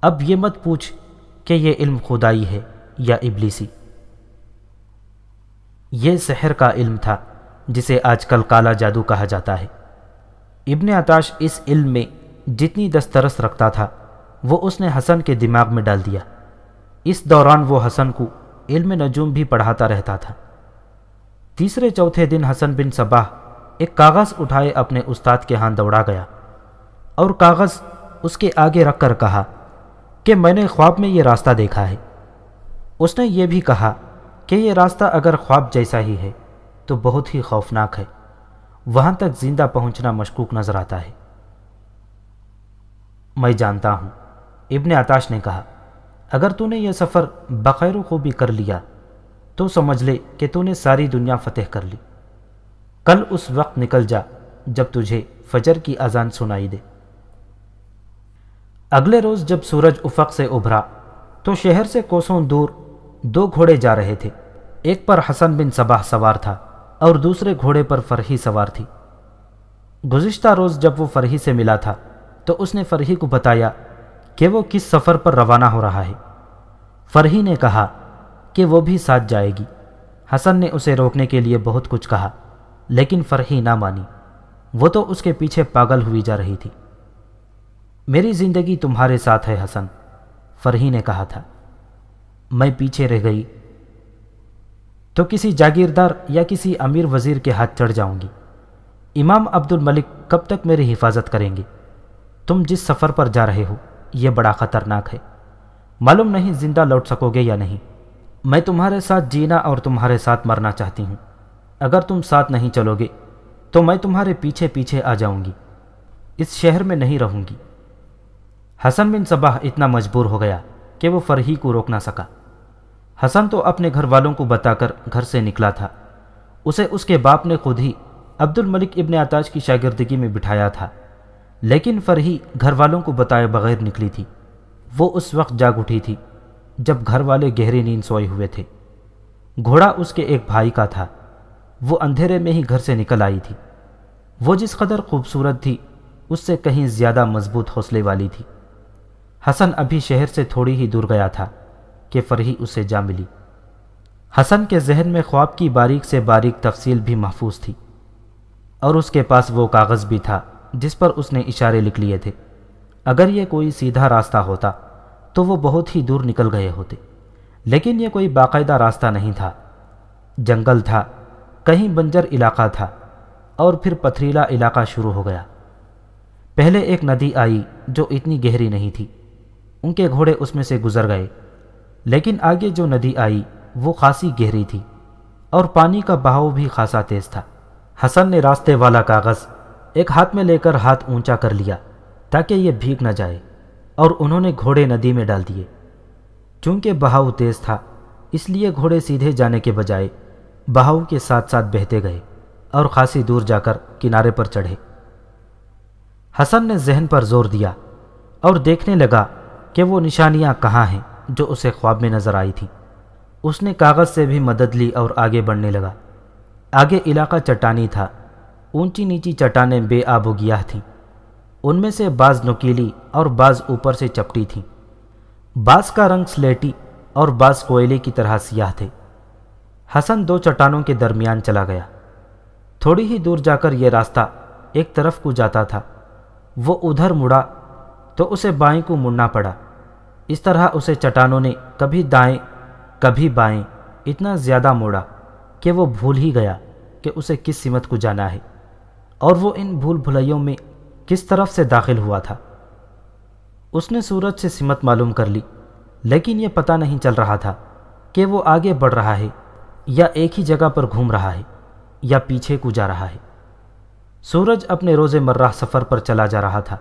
A: اب یہ مت پوچھ کہ یہ علم خدائی ہے یا ابلیسی۔ یہ سحر کا علم تھا جسے آج کل کالا جادو کہا جاتا ہے۔ ابن عطاش اس علم میں جتنی دسترس رکھتا تھا وہ اس نے حسن کے دماغ میں ڈال دیا۔ اس دوران وہ حسن کو علم نجوم بھی پڑھاتا رہتا تھا۔ تیسرے چوتھے دن حسن بن صباح ایک کاغذ اٹھائے اپنے استاد کے ہاں دوڑا گیا اور کاغذ اس کے آگے رکھ کر کہا کہ میں نے خواب میں یہ راستہ دیکھا ہے۔ اس نے یہ بھی کہا کہ یہ راستہ اگر خواب جیسا ہی ہے تو بہت ہی خوفناک ہے۔ وہاں تک زندہ پہنچنا مشکوک نظر آتا ہے۔ میں جانتا ہوں، ابن عطاش نے کہا۔ اگر تو نے یہ سفر بخیر و خوبی کر لیا، تو سمجھ لے کہ تو نے ساری دنیا فتح کر لی۔ کل اس وقت نکل جا جب تجھے فجر کی اذان سنائی دے۔ اگلے روز جب سورج افق سے ابھرا، تو شہر سے کوسوں دور دو گھوڑے جا رہے تھے۔ ایک پر حسن بن صباح سوار تھا اور دوسرے گھوڑے پر فرحی سوار تھی۔ گزشتہ روز جب وہ فرحی سے ملا تھا، تو اس نے فرحی کو بتایا کہ وہ کس سفر پر روانہ ہو رہا ہے۔ فرحی نے کہا کہ وہ بھی ساتھ جائے گی۔ حسن نے اسے روکنے کے لیے بہت کچھ کہا، لیکن فرحی نہ مانی۔ وہ تو اس کے پیچھے پاگل ہوئی جا رہی تھی۔ میری زندگی تمہارے ساتھ ہے، حسن، فرحی نے کہا تھا۔ میں پیچھے رہ گئی۔ تو کسی جاگیردار یا کسی امیر وزیر کے ہاتھ چڑھ جاؤں گی۔ امام عبد الملک کب تک میری حفاظت کریں گے؟ تم جس سفر پر جا رہے ہو۔ یہ بڑا خطرناک ہے۔ معلوم نہیں زندہ لوٹ سکو گے یا نہیں۔ میں تمہارے ساتھ جینا اور تمہارے ساتھ مرنا چاہتی ہوں۔ اگر تم ساتھ نہیں چلو گے، تو میں تمہارے پیچھے پیچھے آ جاؤں گی۔ اس شہر میں نہیں رہوں گی۔ حسن بن صباح اتنا مجبور ہو گیا کہ وہ فرحی کو روک نہ سکا۔ حسن تو اپنے گھر والوں کو بتا کر گھر سے نکلا تھا۔ اسے اس کے باپ نے خود ہی عبد الملک ابن آتاش کی شاگردگی میں بٹھایا تھا۔ لیکن فرحی گھر والوں کو بتائے بغیر نکلی تھی۔ وہ اس وقت جاگ اٹھی تھی جب گھر والے گہری نیند سوئے ہوئے تھے۔ گھوڑا اس کے ایک بھائی کا تھا۔ وہ اندھیرے میں ہی گھر سے نکل آئی تھی۔ وہ جس قدر خوبصورت تھی، اس سے کہیں زیادہ مضبوط حوصلے والی تھی۔ حسن ابھی شہر سے تھوڑی ہی دور گیا تھا کہ فرحی اسے جا ملی۔ حسن کے ذہن میں خواب کی باریک سے باریک تفصیل بھی محفوظ تھی اور اس کے پاس وہ کاغذ بھی تھا۔ جس پر اس نے اشارے لکھ لیے تھے۔ اگر یہ کوئی سیدھا راستہ ہوتا، تو وہ بہت ہی دور نکل گئے ہوتے۔ لیکن یہ کوئی باقاعدہ راستہ نہیں تھا۔ جنگل تھا، کہیں بنجر علاقہ تھا، اور پھر پتھریلا علاقہ شروع ہو گیا۔ پہلے ایک ندی آئی جو اتنی گہری نہیں تھی۔ ان کے گھوڑے اس میں سے گزر گئے۔ لیکن آگے جو ندی آئی، وہ خاصی گہری تھی، اور پانی کا بہاؤ بھی خاصا تیز تھا۔ حسن نے راستے والا کاغذ ایک ہاتھ میں لے کر ہاتھ اونچا کر لیا تاکہ یہ بھیگ نہ جائے اور انہوں نے گھوڑے ندی میں ڈال دیے۔ چونکہ بہاؤ تیز تھا، اس لیے گھوڑے سیدھے جانے کے بجائے بہاؤ کے ساتھ ساتھ بہتے گئے اور خاصی دور جا کر کنارے پر چڑھے۔ حسن نے ذہن پر زور دیا اور دیکھنے لگا کہ وہ نشانیاں کہاں ہیں جو اسے خواب میں نظر آئی تھی اس نے کاغذ سے بھی مدد لی اور آگے بڑھنے لگا۔ آگے علاقہ چٹانی تھا۔ اونچی نیچی چٹانیں بے آب و گیاہ تھیں۔ ان میں سے بعض نکیلی اور بعض اوپر سے چپٹی تھیں۔ بعض کا رنگ سلیٹی اور بعض کوئلے کی طرح سیاہ تھے۔ حسن دو چٹانوں کے درمیان چلا گیا۔ تھوڑی ہی دور جا کر یہ راستہ ایک طرف کو جاتا تھا۔ وہ ادھر مڑا تو اسے بائیں کو مڑنا پڑا۔ اس طرح اسے چٹانوں نے کبھی دائیں، کبھی بائیں اتنا زیادہ موڑا کہ وہ بھول ہی گیا کہ اسے کس سمت کو جانا ہے۔ اور وہ ان بھول بھلائیوں میں کس طرف سے داخل ہوا تھا؟ اس نے سورج سے سمت معلوم کر لی، لیکن یہ پتہ نہیں چل رہا تھا کہ وہ آگے بڑھ رہا ہے یا ایک ہی جگہ پر گھوم رہا ہے یا پیچھے کو جا رہا ہے۔ سورج اپنے روز مرہ سفر پر چلا جا رہا تھا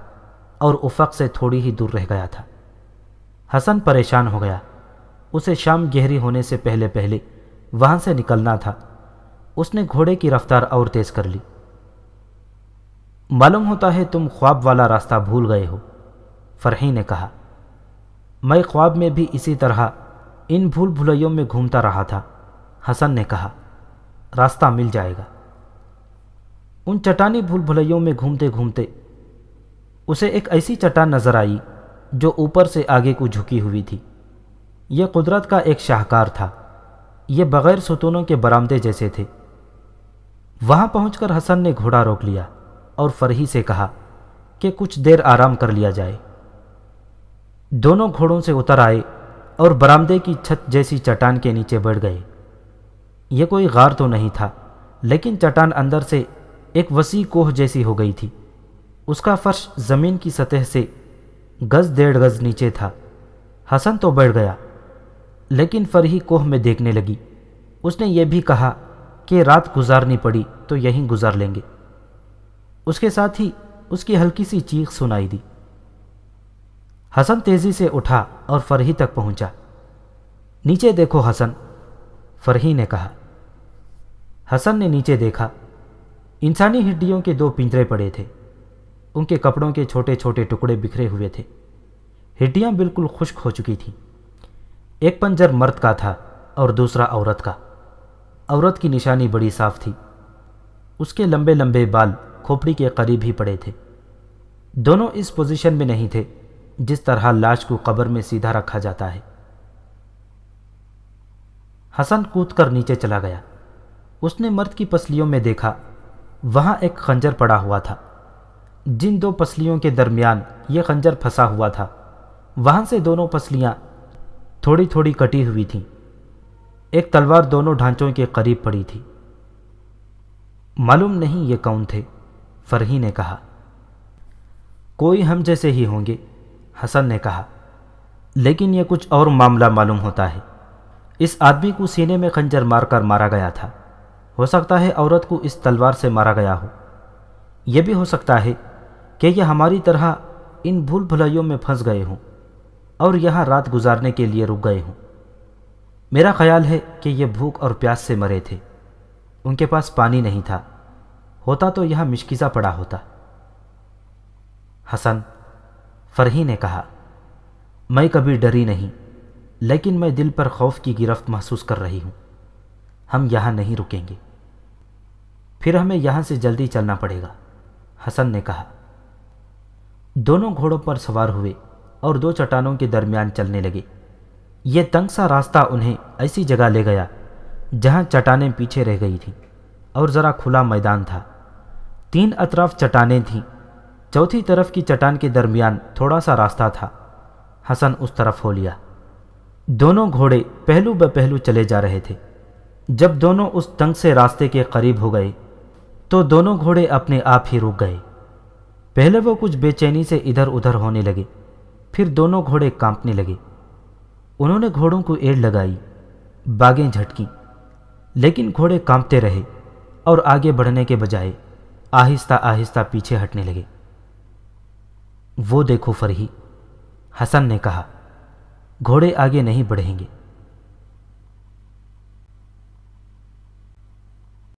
A: اور افق سے تھوڑی ہی دور رہ گیا تھا۔ حسن پریشان ہو گیا۔ اسے شام گہری ہونے سے پہلے پہلے وہاں سے نکلنا تھا۔ اس نے گھوڑے کی رفتار اور تیز کر لی۔ معلوم ہوتا ہے تم خواب والا راستہ بھول گئے ہو۔ فرحی نے کہا، میں خواب میں بھی اسی طرح ان بھول بھلائیوں میں گھومتا رہا تھا۔ حسن نے کہا، راستہ مل جائے گا۔ ان چٹانی بھول بھلائیوں میں گھومتے گھومتے اسے ایک ایسی چٹان نظر آئی جو اوپر سے آگے کو جھکی ہوئی تھی۔ یہ قدرت کا ایک شاہکار تھا۔ یہ بغیر ستونوں کے برامدے جیسے تھے۔ وہاں پہنچ کر حسن نے گھوڑا روک لیا۔ اور فرحی سے کہا کہ کچھ دیر آرام کر لیا جائے۔ دونوں گھوڑوں سے اتر آئے اور برامدے کی چھت جیسی چٹان کے نیچے بیٹھ گئے۔ یہ کوئی غار تو نہیں تھا، لیکن چٹان اندر سے ایک وسیع کوہ جیسی ہو گئی تھی۔ اس کا فرش زمین کی سطح سے گز ڈیڑھ گز نیچے تھا۔ حسن تو بیٹھ گیا، لیکن فرحی کوہ میں دیکھنے لگی۔ اس نے یہ بھی کہا کہ رات گزارنی پڑی تو یہیں گزار لیں گے۔ اس کے ساتھ ہی اس کی ہلکی سی چیخ سنائی دی۔ حسن تیزی سے اٹھا اور فرحی تک پہنچا۔ نیچے دیکھو حسن، فرحی نے کہا۔ حسن نے نیچے دیکھا۔ انسانی ہڈیوں کے دو پنجرے پڑے تھے۔ ان کے کپڑوں کے چھوٹے چھوٹے ٹکڑے بکھرے ہوئے تھے۔ ہڈیاں بالکل خشک ہو چکی تھیں۔ ایک پنجر مرد کا تھا اور دوسرا عورت کا۔ عورت کی نشانی بڑی صاف تھی۔ اس کے لمبے لمبے بال کھوپڑی کے قریب ہی پڑے تھے۔ دونوں اس پوزیشن میں نہیں تھے جس طرح لاش کو قبر میں سیدھا رکھا جاتا ہے۔ حسن کود کر نیچے چلا گیا۔ اس نے مرد کی پسلیوں میں دیکھا۔ وہاں ایک خنجر پڑا ہوا تھا۔ جن دو پسلیوں کے درمیان یہ خنجر پھنسا ہوا تھا۔ وہاں سے دونوں پسلیاں تھوڑی تھوڑی کٹی ہوئی تھیں۔ ایک تلوار دونوں ڈھانچوں کے قریب پڑی تھی۔ معلوم نہیں یہ کون تھے۔ فرحی نے کہا، کوئی ہم جیسے ہی ہوں گے، حسن نے کہا، لیکن یہ کچھ اور معاملہ معلوم ہوتا ہے۔ اس آدمی کو سینے میں خنجر مار کر مارا گیا تھا۔ ہو سکتا ہے عورت کو اس تلوار سے مارا گیا ہو۔ یہ بھی ہو سکتا ہے کہ یہ ہماری طرح ان بھول بھلائیوں میں پھنس گئے ہوں اور یہاں رات گزارنے کے لیے رک گئے ہوں۔ میرا خیال ہے کہ یہ بھوک اور پیاس سے مرے تھے۔ ان کے پاس پانی نہیں تھا۔ ہوتا تو یہاں مشکیزہ پڑا ہوتا۔ حسن فرحی نے کہا، میں کبھی ڈری نہیں، لیکن میں دل پر خوف کی گرفت محسوس کر رہی ہوں۔ ہم یہاں نہیں رکیں گے۔ پھر ہمیں یہاں سے جلدی چلنا پڑے گا۔ حسن نے کہا، دونوں گھوڑوں پر سوار ہوئے اور دو چٹانوں کے درمیان چلنے لگے۔ یہ تنگ سا راستہ انہیں ایسی جگہ لے گیا جہاں چٹانیں پیچھے رہ گئی تھیں۔ اور ذرا کھلا میدان تھا۔ تین اطراف چٹانیں تھیں۔ چوتھی طرف کی چٹان کے درمیان تھوڑا سا راستہ تھا۔ حسن اس طرف ہو لیا۔ دونوں گھوڑے پہلو بہ پہلو چلے جا رہے تھے۔ جب دونوں اس تنگ سے راستے کے قریب ہو گئے، تو دونوں گھوڑے اپنے آپ ہی رک گئے۔ پہلے وہ کچھ بے چینی سے ادھر ادھر ہونے لگے، پھر دونوں گھوڑے کانپنے لگے۔ انہوں نے گھوڑوں کو ایڑ لگائی باغیں جھٹکی لیکن گھوڑے کانپتے رہے۔ اور آگے بڑھنے کے بجائے آہستہ آہستہ پیچھے ہٹنے لگے۔ وہ دیکھو فرحی، حسن نے کہا، گھوڑے آگے نہیں بڑھیں گے۔